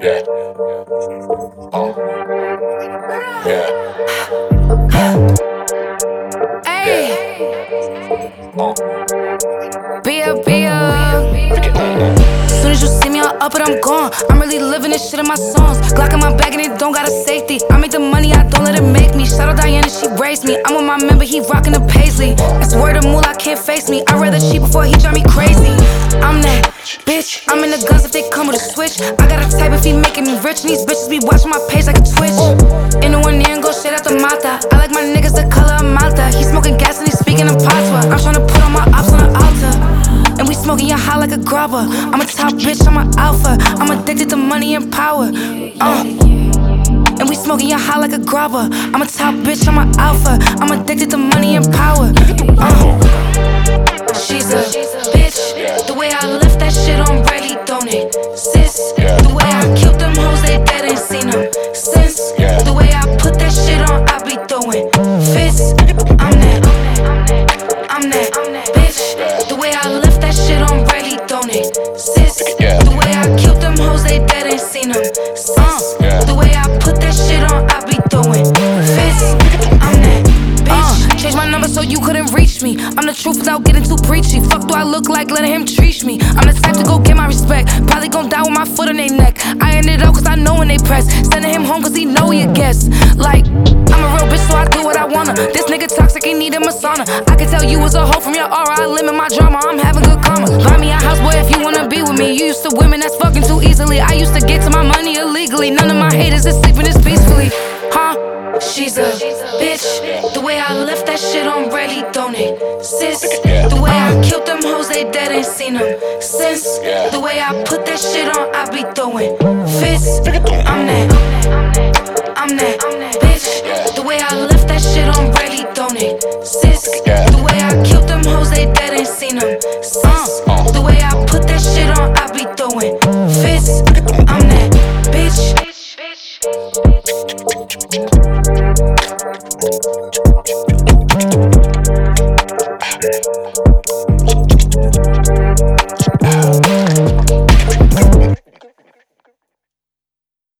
Yeah. Uh. Yeah. Hey, Uh. be up, be up. Up and I'm gone. I'm really living this shit in my songs. Glock in my bag and it don't got a safety. I make the money, I don't let it make me. Shout out Diana, she raised me. I'm with my member, he rockin' the paisley. That's word of moolah, can't face me. I'd rather cheat before he drive me crazy. I'm that bitch. I'm in the guns if they come with a switch. I got a type if he making me rich. And these bitches be watching my page like a twitch. In the one ear and go straight out the mata. I like my niggas the color of Malta. He smoking grubber. I'm a top bitch, I'm an alpha. I'm addicted to money and power. Uh. And we smoking your high like a grubber. I'm a top bitch, I'm an alpha. I'm addicted to money and power. Uh. She's a bitch. The way I left that shit on Riley, don't it? Sis. The way I killed them hoes, they dead ain't seen them since. The way I put that shit on, I be throwing fists. I'm that. I'm that bitch. Truth without getting too preachy. Fuck do I look like letting him treat me? I'm the type to go get my respect. Probably gon' die with my foot on their neck. I ended up cause I know when they press. Sending him home cause he know he a guest. Like, I'm a real bitch so I do what I wanna. This nigga toxic, he need a sauna. I can tell you was a hoe from your aura. I limit my drama, I'm having good karma. Buy me a house, boy, if you wanna be with me. You used to women that's fucking too easily. I used to get to my money illegally. None of my haters is sleeping this peacefully. Huh? She's a bitch. The way I left that shit on ready, don't it? Sis. The way I killed them hoes, they dead ain't seen them since. The way I put that shit on, I be throwing fists. I'm that. I'm that Thank